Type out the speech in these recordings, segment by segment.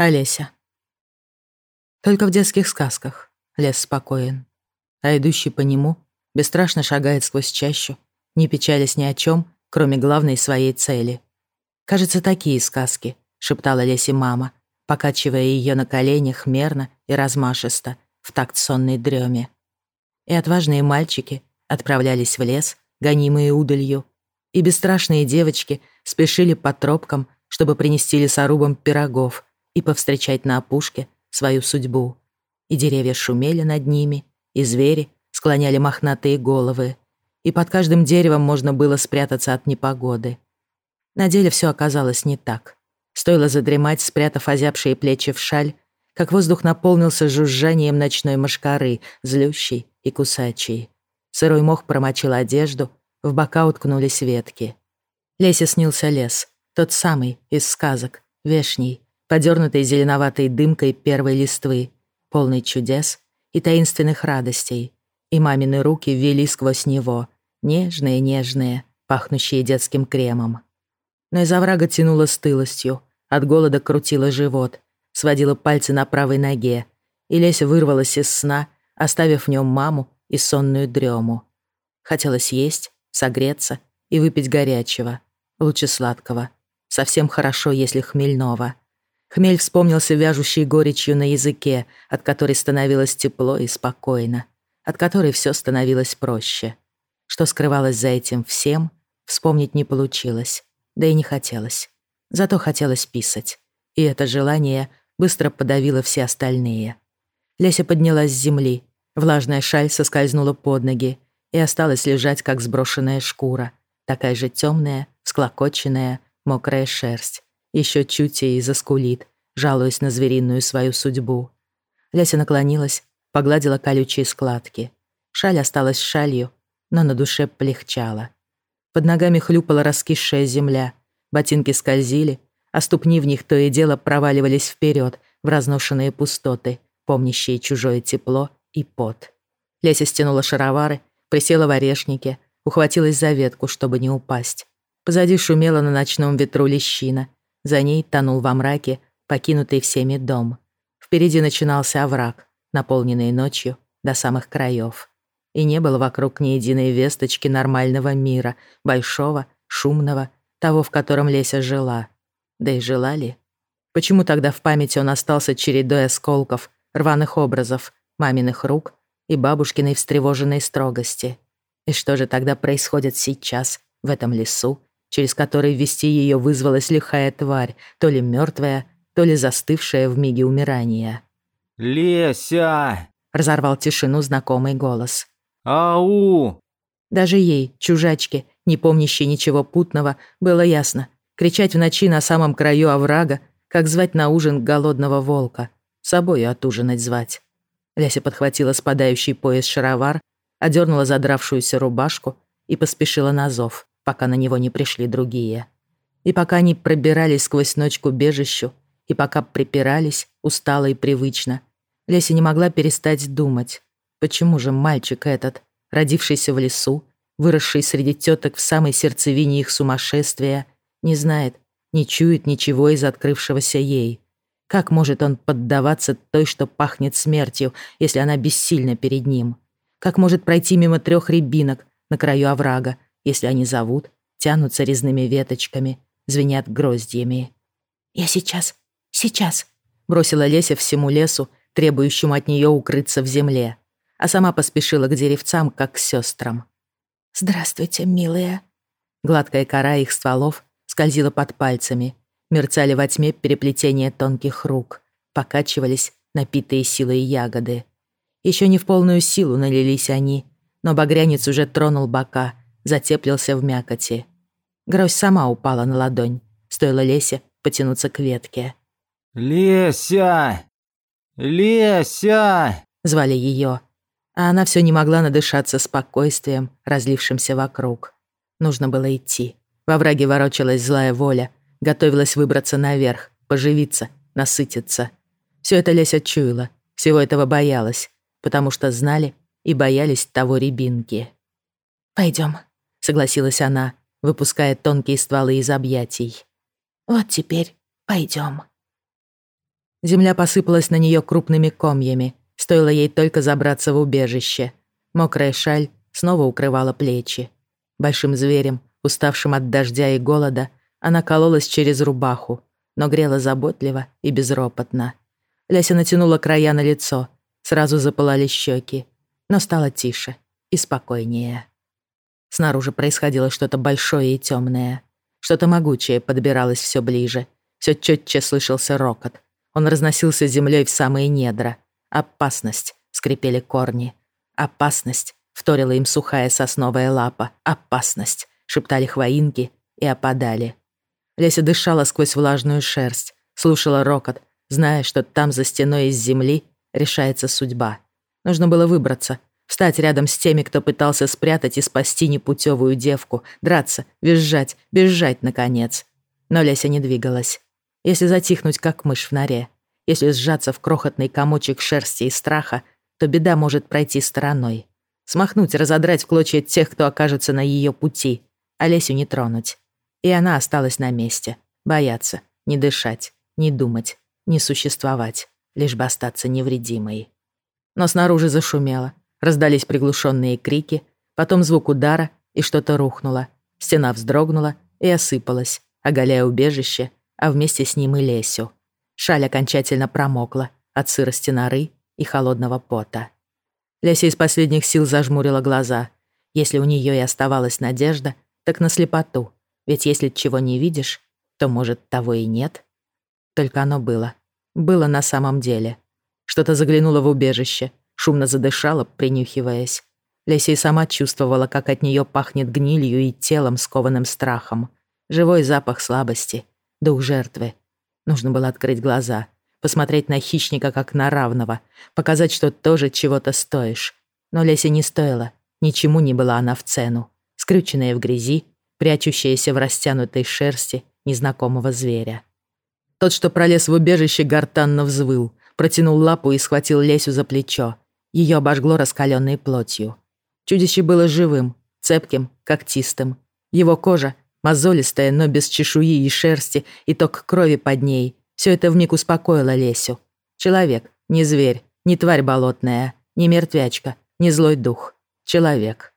Олеся. Только в детских сказках лес спокоен, а идущий по нему бесстрашно шагает сквозь чащу, не печалясь ни о чем, кроме главной своей цели. «Кажется, такие сказки», — шептала Лесе мама, покачивая ее на коленях мерно и размашисто, в такт сонной дреме. И отважные мальчики отправлялись в лес, гонимые удалью, и бесстрашные девочки спешили по тропкам, чтобы принести лесорубам пирогов — и повстречать на опушке свою судьбу. И деревья шумели над ними, и звери склоняли мохнатые головы, и под каждым деревом можно было спрятаться от непогоды. На деле все оказалось не так. Стоило задремать, спрятав озябшие плечи в шаль, как воздух наполнился жужжанием ночной мошкары, злющей и кусачей. Сырой мох промочил одежду, в бока уткнулись ветки. Лесе снился лес, тот самый, из сказок, вешний, подернутой зеленоватой дымкой первой листвы, полный чудес и таинственных радостей. И мамины руки ввели сквозь него, нежные-нежные, пахнущие детским кремом. Но из оврага тянуло стылостью, от голода крутило живот, сводила пальцы на правой ноге, и Леся вырвалась из сна, оставив в нем маму и сонную дрему. Хотелось есть, согреться и выпить горячего, лучше сладкого. Совсем хорошо, если хмельного — Хмель вспомнился вяжущей горечью на языке, от которой становилось тепло и спокойно, от которой все становилось проще. Что скрывалось за этим всем, вспомнить не получилось, да и не хотелось. Зато хотелось писать. И это желание быстро подавило все остальные. Леся поднялась с земли, влажная шаль соскользнула под ноги и осталась лежать, как сброшенная шкура, такая же темная, всклокоченная, мокрая шерсть еще чуть и заскулит, жалуясь на звериную свою судьбу. Леся наклонилась, погладила колючие складки. Шаль осталась шалью, но на душе полегчало. Под ногами хлюпала раскисшая земля, ботинки скользили, а ступни в них то и дело проваливались вперед в разношенные пустоты, помнящие чужое тепло и пот. Леся стянула шаровары, присела в орешнике, ухватилась за ветку, чтобы не упасть. Позади шумела на ночном ветру лещина, за ней тонул во мраке покинутый всеми дом. Впереди начинался овраг, наполненный ночью до самых краев. И не было вокруг ни единой весточки нормального мира, большого, шумного, того, в котором Леся жила. Да и жила ли? Почему тогда в памяти он остался чередой осколков, рваных образов, маминых рук и бабушкиной встревоженной строгости? И что же тогда происходит сейчас, в этом лесу, через который ввести ее вызвалась лихая тварь, то ли мертвая, то ли застывшая в миге умирания. «Леся!» — разорвал тишину знакомый голос. «Ау!» Даже ей, чужачке, не помнящей ничего путного, было ясно. Кричать в ночи на самом краю оврага, как звать на ужин голодного волка. Собою отужинать звать. Ляся подхватила спадающий пояс шаровар, одернула задравшуюся рубашку и поспешила на зов пока на него не пришли другие. И пока они пробирались сквозь ночь к убежищу, и пока припирались, устало и привычно, Леся не могла перестать думать, почему же мальчик этот, родившийся в лесу, выросший среди теток в самой сердцевине их сумасшествия, не знает, не чует ничего из открывшегося ей. Как может он поддаваться той, что пахнет смертью, если она бессильна перед ним? Как может пройти мимо трех рябинок на краю оврага, если они зовут, тянутся резными веточками, звенят гроздьями. «Я сейчас, сейчас», — бросила Леся всему лесу, требующему от нее укрыться в земле, а сама поспешила к деревцам, как к сестрам. «Здравствуйте, милые». Гладкая кора их стволов скользила под пальцами, мерцали во тьме переплетения тонких рук, покачивались напитые силой ягоды. Еще не в полную силу налились они, но багрянец уже тронул бока, затеплился в мякоти. Грозь сама упала на ладонь, стоило Лесе потянуться к ветке. «Леся! Леся!» — звали ее, а она все не могла надышаться спокойствием, разлившимся вокруг. Нужно было идти. Во враге ворочалась злая воля, готовилась выбраться наверх, поживиться, насытиться. Все это Леся чуяла, всего этого боялась, потому что знали и боялись того рябинки. Пойдем, согласилась она, выпуская тонкие стволы из объятий. Вот теперь пойдем. Земля посыпалась на нее крупными комьями, стоило ей только забраться в убежище. Мокрая шаль снова укрывала плечи. Большим зверем, уставшим от дождя и голода, она кололась через рубаху, но грела заботливо и безропотно. Ляся натянула края на лицо, сразу запылали щеки, но стало тише и спокойнее. Снаружи происходило что-то большое и темное. Что-то могучее подбиралось все ближе. Все четче слышался рокот. Он разносился землей в самые недра. Опасность, скрипели корни. Опасность, вторила им сухая сосновая лапа. Опасность, шептали хвоинки и опадали. Леся дышала сквозь влажную шерсть, слушала рокот, зная, что там за стеной из земли решается судьба. Нужно было выбраться, Встать рядом с теми, кто пытался спрятать и спасти непутевую девку, драться, визжать, бежать, наконец. Но Леся не двигалась. Если затихнуть, как мышь в норе, если сжаться в крохотный комочек шерсти и страха, то беда может пройти стороной. Смахнуть, разодрать в клочья тех, кто окажется на ее пути, а Лесю не тронуть. И она осталась на месте. Бояться, не дышать, не думать, не существовать, лишь бы остаться невредимой. Но снаружи зашумело, Раздались приглушенные крики, потом звук удара, и что-то рухнуло. Стена вздрогнула и осыпалась, оголяя убежище, а вместе с ним и Лесю. Шаль окончательно промокла от сырости норы и холодного пота. Леся из последних сил зажмурила глаза. Если у нее и оставалась надежда, так на слепоту. Ведь если чего не видишь, то, может, того и нет. Только оно было. Было на самом деле. Что-то заглянуло в убежище, шумно задышала, принюхиваясь. Леся и сама чувствовала, как от нее пахнет гнилью и телом, скованным страхом. Живой запах слабости, дух жертвы. Нужно было открыть глаза, посмотреть на хищника как на равного, показать, что тоже чего-то стоишь. Но Лесе не стоило, ничему не была она в цену. Скрюченная в грязи, прячущаяся в растянутой шерсти незнакомого зверя. Тот, что пролез в убежище, гортанно взвыл, протянул лапу и схватил Лесю за плечо. Ее обожгло раскаленной плотью. Чудище было живым, цепким, когтистым. Его кожа, мозолистая, но без чешуи и шерсти, и ток крови под ней, все это вмиг успокоило Лесю. Человек, не зверь, не тварь болотная, не мертвячка, не злой дух. Человек.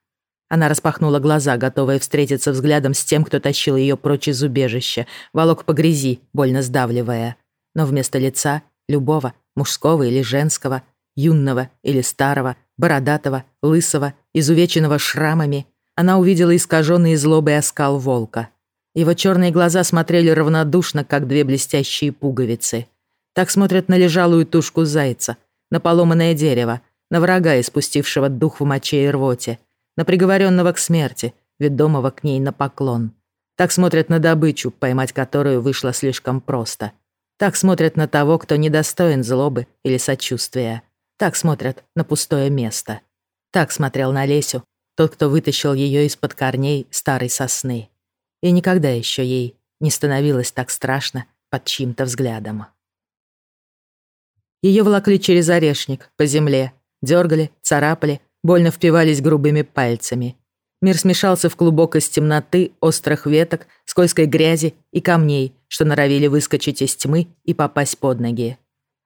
Она распахнула глаза, готовая встретиться взглядом с тем, кто тащил ее прочь из убежища, волок по грязи, больно сдавливая. Но вместо лица, любого, мужского или женского, юного или старого, бородатого, лысого, изувеченного шрамами, она увидела искаженный злобой оскал волка. Его черные глаза смотрели равнодушно, как две блестящие пуговицы. Так смотрят на лежалую тушку зайца, на поломанное дерево, на врага, испустившего дух в моче и рвоте, на приговоренного к смерти, ведомого к ней на поклон. Так смотрят на добычу, поймать которую вышло слишком просто. Так смотрят на того, кто недостоин злобы или сочувствия. Так смотрят на пустое место. Так смотрел на Лесю тот, кто вытащил ее из-под корней старой сосны. И никогда еще ей не становилось так страшно под чьим-то взглядом. Ее волокли через орешник, по земле, дергали, царапали, больно впивались грубыми пальцами. Мир смешался в клубок из темноты, острых веток, скользкой грязи и камней, что норовили выскочить из тьмы и попасть под ноги.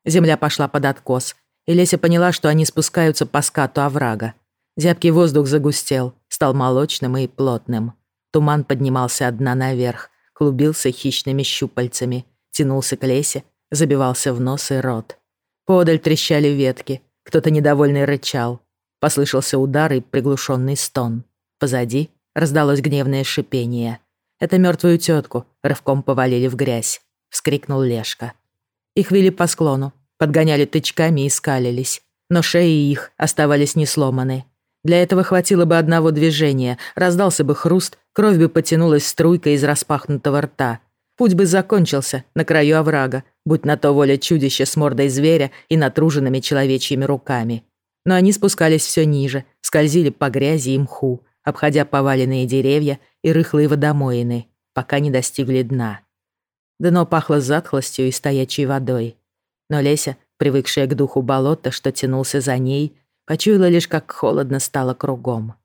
Земля пошла под откос, и Леся поняла, что они спускаются по скату оврага. Зябкий воздух загустел, стал молочным и плотным. Туман поднимался от дна наверх, клубился хищными щупальцами, тянулся к Лесе, забивался в нос и рот. Подаль трещали ветки, кто-то недовольный рычал. Послышался удар и приглушенный стон. Позади раздалось гневное шипение. Это мертвую тетку рывком повалили в грязь. Вскрикнул Лешка. Их вели по склону, подгоняли тычками и скалились. Но шеи их оставались не сломаны. Для этого хватило бы одного движения, раздался бы хруст, кровь бы потянулась струйкой из распахнутого рта. Путь бы закончился на краю оврага, будь на то воля чудища с мордой зверя и натруженными человечьими руками. Но они спускались все ниже, скользили по грязи и мху, обходя поваленные деревья и рыхлые водомоины, пока не достигли дна. Дно пахло затхлостью и стоячей водой. Но Леся, привыкшая к духу болота, что тянулся за ней, почуяла лишь, как холодно стало кругом.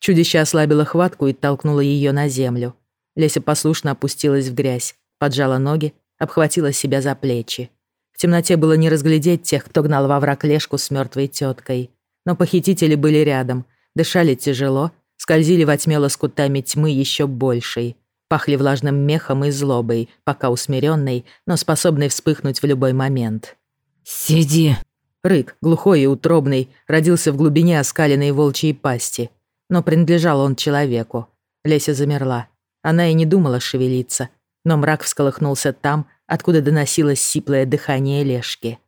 Чудище ослабило хватку и толкнуло ее на землю. Леся послушно опустилась в грязь, поджала ноги, обхватила себя за плечи. В темноте было не разглядеть тех, кто гнал во враг лешку с мертвой теткой. Но похитители были рядом, дышали тяжело, скользили во тьме лоскутами тьмы еще большей, пахли влажным мехом и злобой, пока усмиренной, но способной вспыхнуть в любой момент. «Сиди!» Рык, глухой и утробный, родился в глубине оскаленной волчьей пасти. Но принадлежал он человеку. Леся замерла. Она и не думала шевелиться, но мрак всколыхнулся там, откуда доносилось сиплое дыхание Лешки.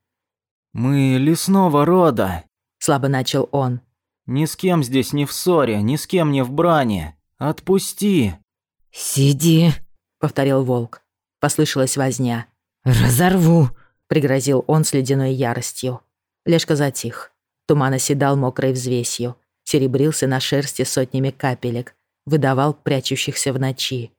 «Мы лесного рода», — слабо начал он. «Ни с кем здесь не в ссоре, ни с кем не в брани. Отпусти!» «Сиди», — повторил волк. Послышалась возня. «Разорву», — пригрозил он с ледяной яростью. Лешка затих. Туман оседал мокрой взвесью, серебрился на шерсти сотнями капелек, выдавал прячущихся в ночи.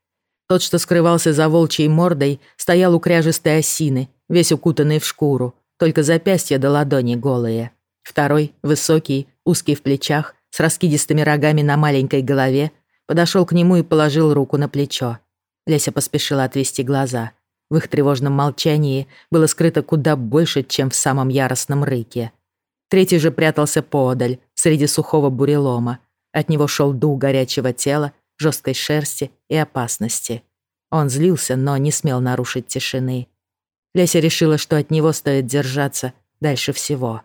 Тот, что скрывался за волчьей мордой, стоял у кряжестой осины, весь укутанный в шкуру, только запястья до ладони голые. Второй, высокий, узкий в плечах, с раскидистыми рогами на маленькой голове, подошел к нему и положил руку на плечо. Леся поспешила отвести глаза. В их тревожном молчании было скрыто куда больше, чем в самом яростном рыке. Третий же прятался поодаль, среди сухого бурелома. От него шел дух горячего тела, жесткой шерсти и опасности. Он злился, но не смел нарушить тишины. Леся решила, что от него стоит держаться дальше всего.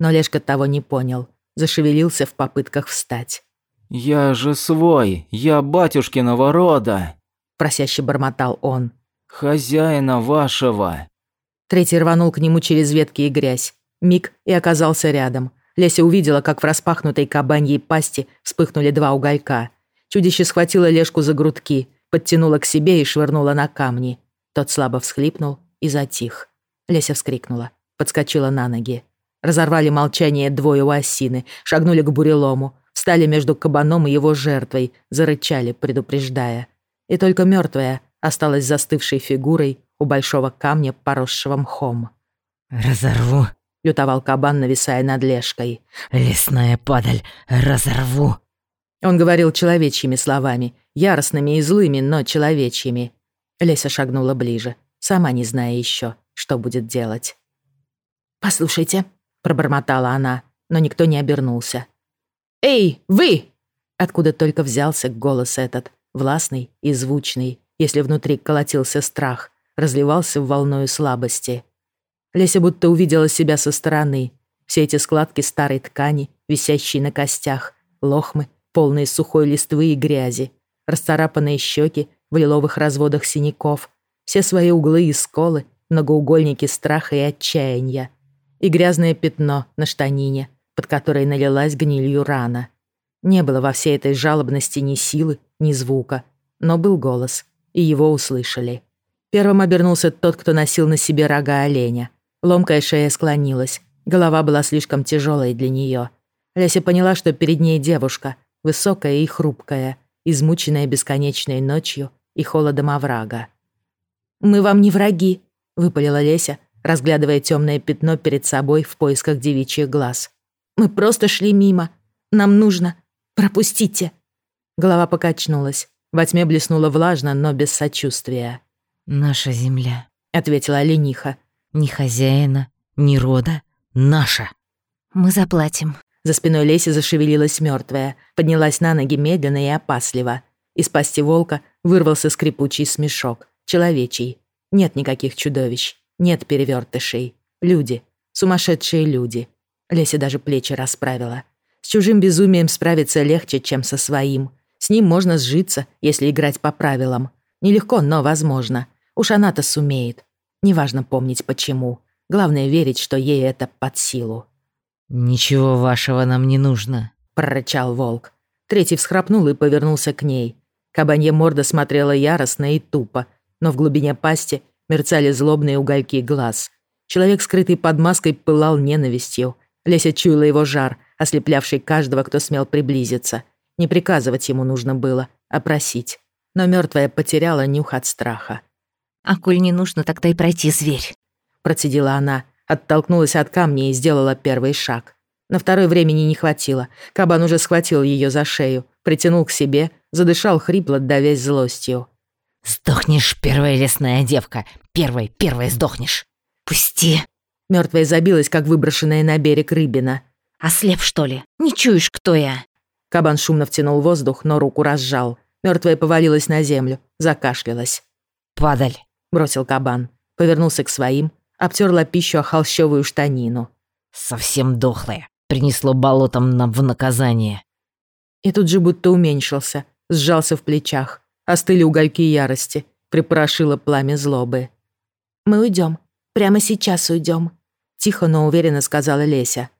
Но Лешка того не понял, зашевелился в попытках встать. «Я же свой, я батюшкиного рода!» Просяще бормотал он. «Хозяина вашего!» Третий рванул к нему через ветки и грязь. Миг и оказался рядом. Леся увидела, как в распахнутой кабаньей пасти вспыхнули два уголька. Чудище схватило Лешку за грудки, подтянуло к себе и швырнуло на камни. Тот слабо всхлипнул и затих. Леся вскрикнула, подскочила на ноги. Разорвали молчание двое у осины, шагнули к бурелому, встали между кабаном и его жертвой, зарычали, предупреждая. И только мертвая осталась застывшей фигурой у большого камня, поросшего мхом. «Разорву», — лютовал кабан, нависая над Лешкой. «Лесная падаль, разорву». Он говорил человечьими словами, яростными и злыми, но человечьими. Леся шагнула ближе, сама не зная еще, что будет делать. «Послушайте», — пробормотала она, но никто не обернулся. «Эй, вы!» Откуда только взялся голос этот, властный и звучный, если внутри колотился страх, разливался в волною слабости. Леся будто увидела себя со стороны. Все эти складки старой ткани, висящие на костях, лохмы, полные сухой листвы и грязи, расцарапанные щеки в лиловых разводах синяков, все свои углы и сколы, многоугольники страха и отчаяния, и грязное пятно на штанине, под которой налилась гнилью рана. Не было во всей этой жалобности ни силы, ни звука, но был голос, и его услышали. Первым обернулся тот, кто носил на себе рога оленя. Ломкая шея склонилась, голова была слишком тяжелой для нее. Леся поняла, что перед ней девушка, высокая и хрупкая, измученная бесконечной ночью и холодом оврага. «Мы вам не враги», — выпалила Леся, разглядывая темное пятно перед собой в поисках девичьих глаз. «Мы просто шли мимо. Нам нужно. Пропустите». Голова покачнулась. Во тьме блеснуло влажно, но без сочувствия. «Наша земля», — ответила лениха. «Ни хозяина, ни рода. Наша». «Мы заплатим», за спиной Леси зашевелилась мертвая, поднялась на ноги медленно и опасливо. Из пасти волка вырвался скрипучий смешок. Человечий. Нет никаких чудовищ. Нет перевертышей. Люди. Сумасшедшие люди. Леся даже плечи расправила. С чужим безумием справиться легче, чем со своим. С ним можно сжиться, если играть по правилам. Нелегко, но возможно. Уж она-то сумеет. Неважно помнить почему. Главное верить, что ей это под силу. «Ничего вашего нам не нужно», — прорычал волк. Третий всхрапнул и повернулся к ней. Кабанья морда смотрела яростно и тупо, но в глубине пасти мерцали злобные угольки глаз. Человек, скрытый под маской, пылал ненавистью. Леся чуяла его жар, ослеплявший каждого, кто смел приблизиться. Не приказывать ему нужно было, а просить. Но мертвая потеряла нюх от страха. «А коль не нужно, тогда и пройти зверь», — процедила она, оттолкнулась от камня и сделала первый шаг. На второй времени не хватило. Кабан уже схватил ее за шею, притянул к себе, задышал хрипло, давясь злостью. «Сдохнешь, первая лесная девка! Первой, первой сдохнешь!» Отпусти. Мертвая забилась, как выброшенная на берег рыбина. Ослеп, что ли? Не чуешь, кто я? Кабан шумно втянул воздух, но руку разжал. Мертвая повалилась на землю, закашлялась. Падаль. Бросил кабан. Повернулся к своим, обтерла пищу о холщовую штанину. Совсем дохлая. Принесло болотом нам в наказание. И тут же будто уменьшился, сжался в плечах. Остыли угольки ярости, припорошило пламя злобы. «Мы уйдем. Прямо сейчас уйдем», — тихо, но уверенно сказала Леся.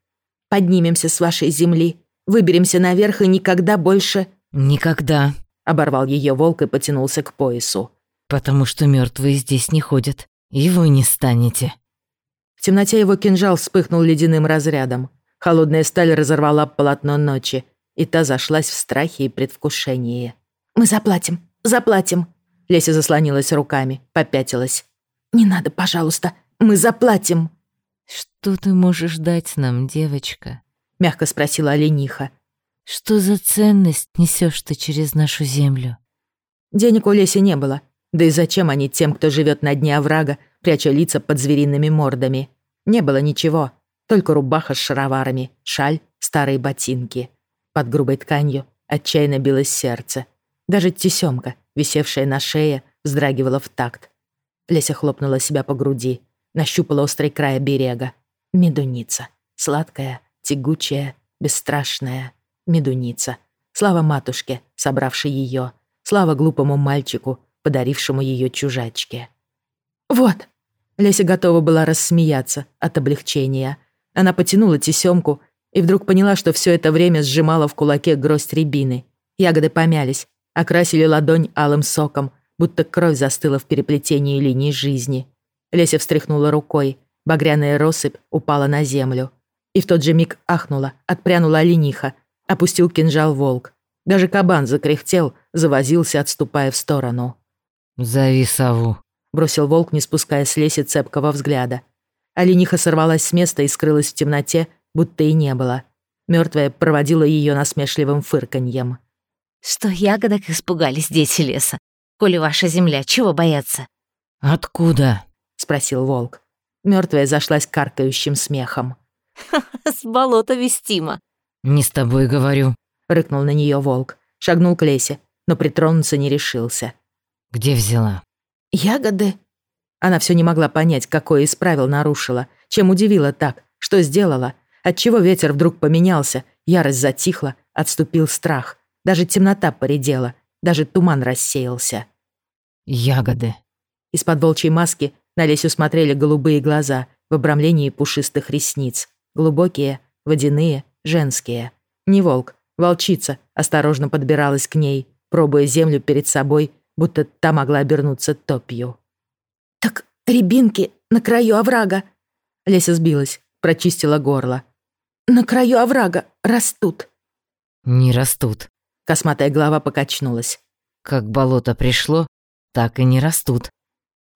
«Поднимемся с вашей земли, выберемся наверх и никогда больше...» «Никогда», — оборвал ее волк и потянулся к поясу. «Потому что мертвые здесь не ходят, и вы не станете». В темноте его кинжал вспыхнул ледяным разрядом. Холодная сталь разорвала полотно ночи, и та зашлась в страхе и предвкушении. «Мы заплатим, заплатим!» Леся заслонилась руками, попятилась. «Не надо, пожалуйста, мы заплатим!» «Что ты можешь дать нам, девочка?» Мягко спросила олениха. «Что за ценность несешь ты через нашу землю?» Денег у Леси не было. Да и зачем они тем, кто живет на дне оврага, пряча лица под звериными мордами? Не было ничего. Только рубаха с шароварами, шаль, старые ботинки. Под грубой тканью отчаянно билось сердце. Даже тесемка, висевшая на шее, вздрагивала в такт. Леся хлопнула себя по груди, нащупала острый край берега. Медуница. Сладкая, тягучая, бесстрашная. Медуница. Слава матушке, собравшей ее. Слава глупому мальчику, подарившему ее чужачке. «Вот!» Леся готова была рассмеяться от облегчения. Она потянула тесемку и вдруг поняла, что все это время сжимала в кулаке гроздь рябины. Ягоды помялись, окрасили ладонь алым соком, будто кровь застыла в переплетении линий жизни. Леся встряхнула рукой, багряная россыпь упала на землю. И в тот же миг ахнула, отпрянула олениха, опустил кинжал волк. Даже кабан закряхтел, завозился, отступая в сторону. «Зови сову», — бросил волк, не спуская с Леси цепкого взгляда. Олениха сорвалась с места и скрылась в темноте, будто и не было. Мертвая проводила ее насмешливым фырканьем. Что ягодок испугались дети леса? Коли ваша земля, чего бояться? «Откуда?» — спросил волк. Мертвая зашлась каркающим смехом. С болота вестима. «Не с тобой говорю». Рыкнул на нее волк. Шагнул к Лесе, но притронуться не решился. «Где взяла?» «Ягоды?» Она все не могла понять, какое из правил нарушила, чем удивила так, что сделала, отчего ветер вдруг поменялся, ярость затихла, отступил страх. Даже темнота поредела, даже туман рассеялся. «Ягоды». Из-под волчьей маски на Лесю смотрели голубые глаза в обрамлении пушистых ресниц. Глубокие, водяные, женские. Не волк, волчица осторожно подбиралась к ней, пробуя землю перед собой, будто та могла обернуться топью. «Так рябинки на краю оврага!» Леся сбилась, прочистила горло. «На краю оврага растут!» «Не растут». Косматая голова покачнулась. Как болото пришло, так и не растут.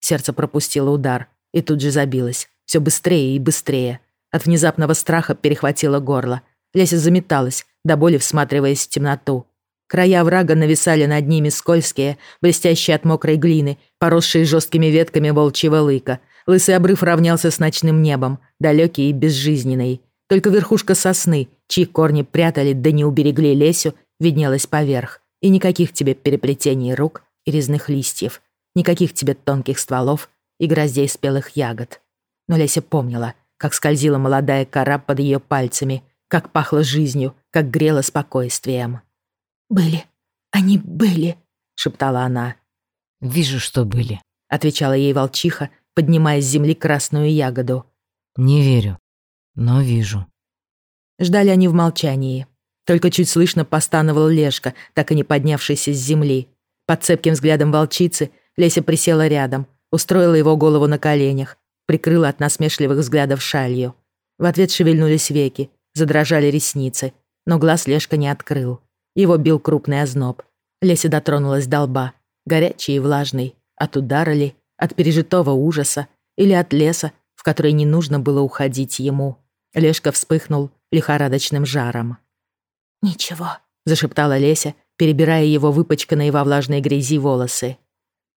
Сердце пропустило удар и тут же забилось. Все быстрее и быстрее. От внезапного страха перехватило горло. Леся заметалась, до боли всматриваясь в темноту. Края врага нависали над ними скользкие, блестящие от мокрой глины, поросшие жесткими ветками волчьего лыка. Лысый обрыв равнялся с ночным небом, далекий и безжизненный. Только верхушка сосны, чьи корни прятали да не уберегли Лесю, виднелась поверх. И никаких тебе переплетений рук и резных листьев. Никаких тебе тонких стволов и гроздей спелых ягод. Но Леся помнила, как скользила молодая кора под ее пальцами, как пахло жизнью, как грело спокойствием. «Были, они были», — шептала она. «Вижу, что были», — отвечала ей волчиха, поднимая с земли красную ягоду. «Не верю, но вижу». Ждали они в молчании. Только чуть слышно постановал Лешка, так и не поднявшийся с земли. Под цепким взглядом волчицы Леся присела рядом, устроила его голову на коленях, прикрыла от насмешливых взглядов шалью. В ответ шевельнулись веки, задрожали ресницы, но глаз Лешка не открыл. Его бил крупный озноб. Леся дотронулась до лба, горячий и влажный, от удара ли, от пережитого ужаса или от леса, в который не нужно было уходить ему. Лешка вспыхнул лихорадочным жаром. «Ничего», — зашептала Леся, перебирая его выпачканные во влажной грязи волосы.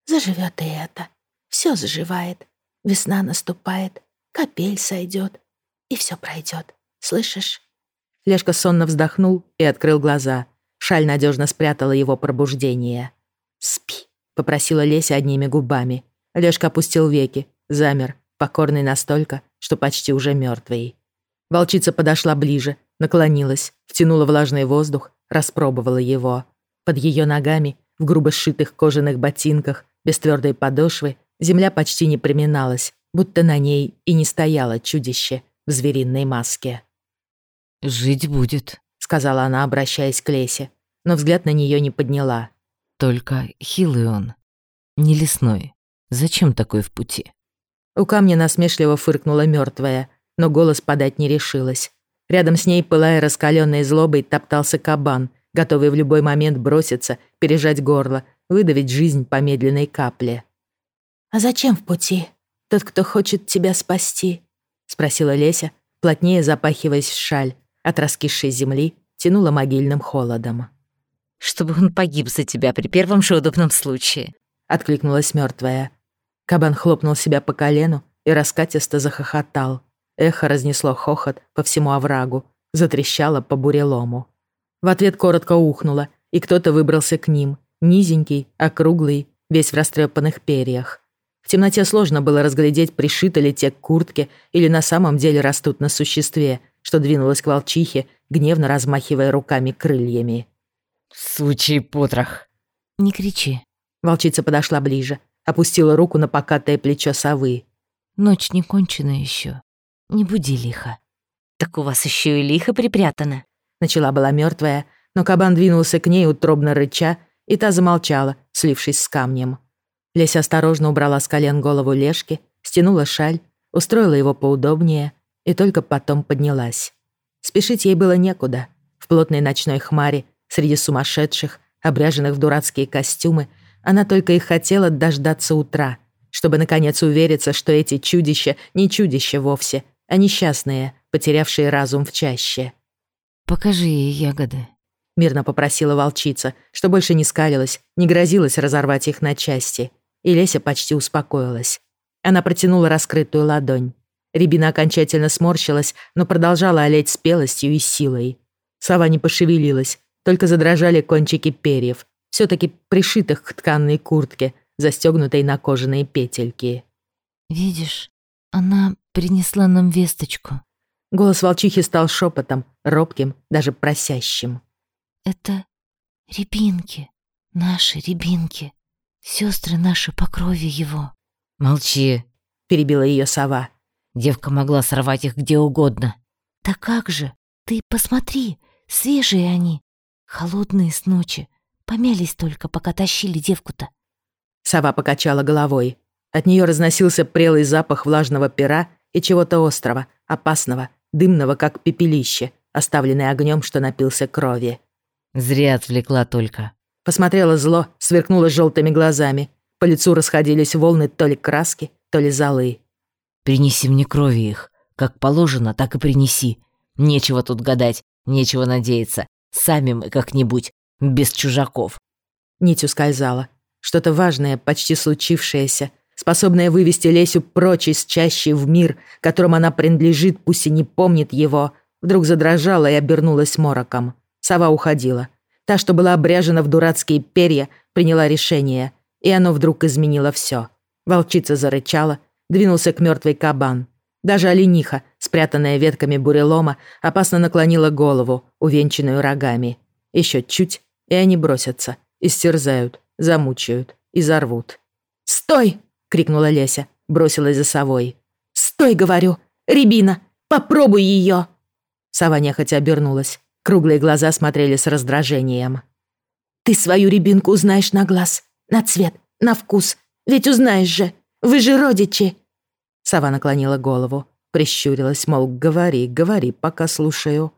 «Заживет и это. Все заживает. Весна наступает. Капель сойдет, и все пройдет. Слышишь?» Лешка сонно вздохнул и открыл глаза. Шаль надежно спрятала его пробуждение. «Спи», — попросила Леся одними губами. Лешка опустил веки, замер, покорный настолько, что почти уже мертвый. Волчица подошла ближе, наклонилась, втянула влажный воздух, распробовала его. Под ее ногами, в грубо сшитых кожаных ботинках, без твердой подошвы, земля почти не приминалась, будто на ней и не стояло чудище в звериной маске. «Жить будет», — сказала она, обращаясь к Лесе, но взгляд на нее не подняла. «Только хилый он, не лесной. Зачем такой в пути?» У камня насмешливо фыркнула мертвая, но голос подать не решилась. Рядом с ней, пылая раскаленной злобой, топтался кабан, готовый в любой момент броситься, пережать горло, выдавить жизнь по медленной капле. «А зачем в пути? Тот, кто хочет тебя спасти?» — спросила Леся, плотнее запахиваясь в шаль, от раскисшей земли тянула могильным холодом. «Чтобы он погиб за тебя при первом же удобном случае», — откликнулась мертвая. Кабан хлопнул себя по колену и раскатисто захохотал. Эхо разнесло хохот по всему оврагу, затрещало по бурелому. В ответ коротко ухнуло, и кто-то выбрался к ним, низенький, округлый, весь в растрепанных перьях. В темноте сложно было разглядеть, пришиты ли те к куртке или на самом деле растут на существе, что двинулось к волчихе, гневно размахивая руками крыльями. «Сучий потрох!» «Не кричи». Волчица подошла ближе, опустила руку на покатое плечо совы. «Ночь не кончена еще. Не буди лихо». «Так у вас еще и лихо припрятано». Начала была мертвая, но кабан двинулся к ней, утробно рыча, и та замолчала, слившись с камнем. Леся осторожно убрала с колен голову Лешки, стянула шаль, устроила его поудобнее и только потом поднялась. Спешить ей было некуда. В плотной ночной хмаре, среди сумасшедших, обряженных в дурацкие костюмы, она только и хотела дождаться утра, чтобы наконец увериться, что эти чудища не чудища вовсе, а несчастные, потерявшие разум в чаще. «Покажи ей ягоды», — мирно попросила волчица, что больше не скалилась, не грозилась разорвать их на части — и Леся почти успокоилась. Она протянула раскрытую ладонь. Рябина окончательно сморщилась, но продолжала олеть спелостью и силой. Сова не пошевелилась, только задрожали кончики перьев, все таки пришитых к тканной куртке, застегнутой на кожаные петельки. «Видишь, она принесла нам весточку». Голос волчихи стал шепотом, робким, даже просящим. «Это рябинки, наши рябинки. Сестры наши по крови его. Молчи, перебила ее сова. Девка могла сорвать их где угодно. Да как же? Ты посмотри, свежие они, холодные с ночи. Помялись только, пока тащили девку-то. Сова покачала головой. От нее разносился прелый запах влажного пера и чего-то острого, опасного, дымного, как пепелище, оставленное огнем, что напился крови. Зря отвлекла только. Посмотрела зло, сверкнула желтыми глазами. По лицу расходились волны то ли краски, то ли золы. «Принеси мне крови их. Как положено, так и принеси. Нечего тут гадать, нечего надеяться. Сами мы как-нибудь, без чужаков». Нить ускользала. Что-то важное, почти случившееся, способное вывести Лесю прочь из чащи в мир, которому она принадлежит, пусть и не помнит его, вдруг задрожала и обернулась мороком. Сова уходила. Та, что была обряжена в дурацкие перья, приняла решение, и оно вдруг изменило все. Волчица зарычала, двинулся к мертвой кабан. Даже олениха, спрятанная ветками бурелома, опасно наклонила голову, увенчанную рогами. Еще чуть, и они бросятся, истерзают, замучают, и зарвут. «Стой!» — крикнула Леся, бросилась за совой. «Стой, говорю! Рябина, попробуй ее!» Сова нехотя обернулась. Круглые глаза смотрели с раздражением. «Ты свою рябинку узнаешь на глаз, на цвет, на вкус. Ведь узнаешь же, вы же родичи!» Сова наклонила голову, прищурилась, мол, говори, говори, пока слушаю.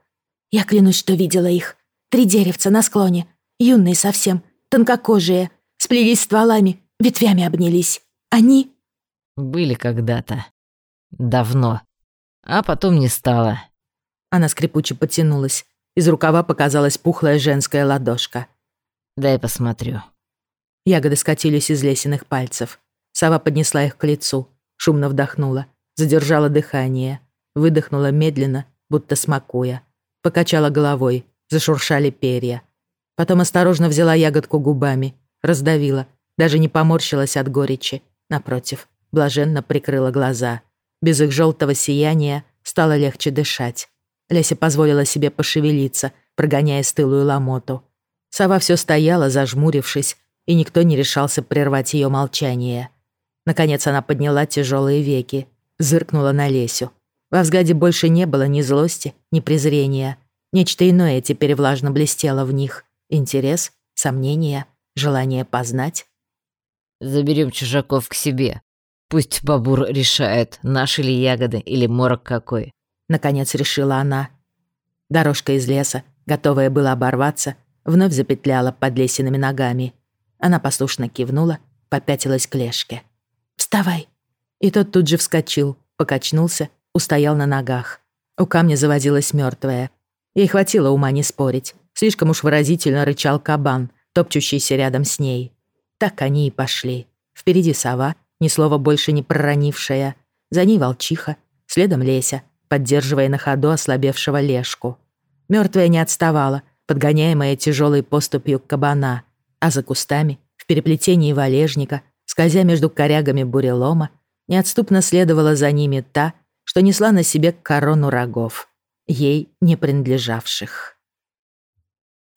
«Я клянусь, что видела их. Три деревца на склоне, юные совсем, тонкокожие, сплелись стволами, ветвями обнялись. Они...» «Были когда-то. Давно. А потом не стало». Она скрипуче потянулась, из рукава показалась пухлая женская ладошка. «Дай посмотрю». Ягоды скатились из лесиных пальцев. Сова поднесла их к лицу, шумно вдохнула. задержала дыхание, выдохнула медленно, будто смакуя. Покачала головой, зашуршали перья. Потом осторожно взяла ягодку губами, раздавила, даже не поморщилась от горечи. Напротив, блаженно прикрыла глаза. Без их желтого сияния стало легче дышать. Леся позволила себе пошевелиться, прогоняя стылую ломоту. Сова все стояла, зажмурившись, и никто не решался прервать ее молчание. Наконец она подняла тяжелые веки, зыркнула на Лесю. Во взгляде больше не было ни злости, ни презрения. Нечто иное теперь влажно блестело в них. Интерес, сомнения, желание познать. «Заберем чужаков к себе. Пусть Бабур решает, наши ли ягоды или морок какой». Наконец решила она. Дорожка из леса, готовая была оборваться, вновь запетляла под лесиными ногами. Она послушно кивнула, попятилась к лешке. «Вставай!» И тот тут же вскочил, покачнулся, устоял на ногах. У камня завозилась мертвая. Ей хватило ума не спорить. Слишком уж выразительно рычал кабан, топчущийся рядом с ней. Так они и пошли. Впереди сова, ни слова больше не проронившая. За ней волчиха, следом Леся, поддерживая на ходу ослабевшего лешку. Мертвая не отставала, подгоняемая тяжелой поступью кабана, а за кустами, в переплетении валежника, скользя между корягами бурелома, неотступно следовала за ними та, что несла на себе корону рогов, ей не принадлежавших.